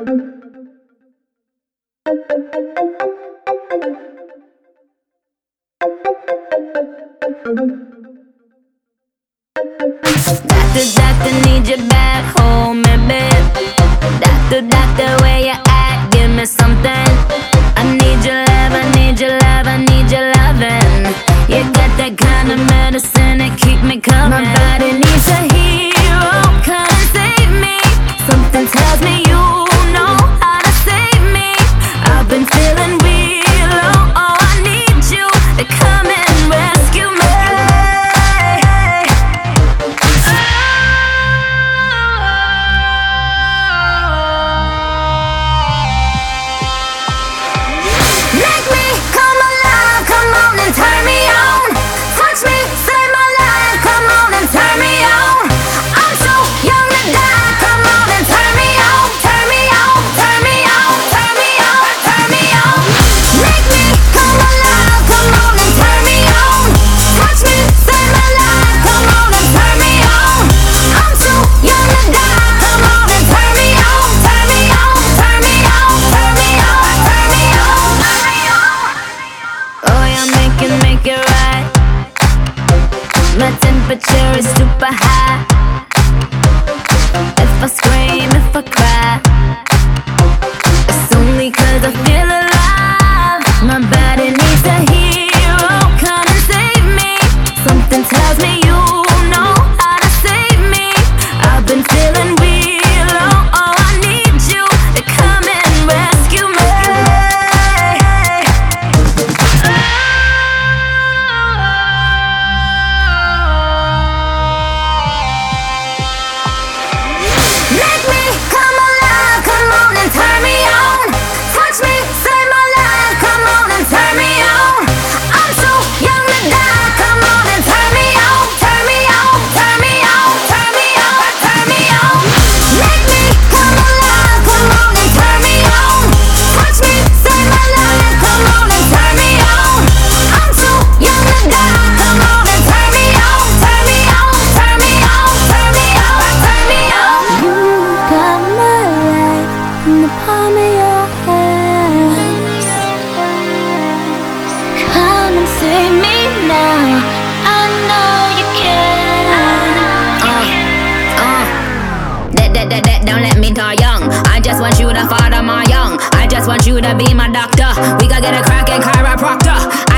Doctor, doctor, need you back home baby. Doctor, doctor, where you at? Give me something. I need your love, I need your love, I need your loving. You got that kind of medicine that keep me coming. My temperature is super high. If I scream, if I cry I just want you to father my young. I just want you to be my doctor. We gotta get a crack and chiropractor.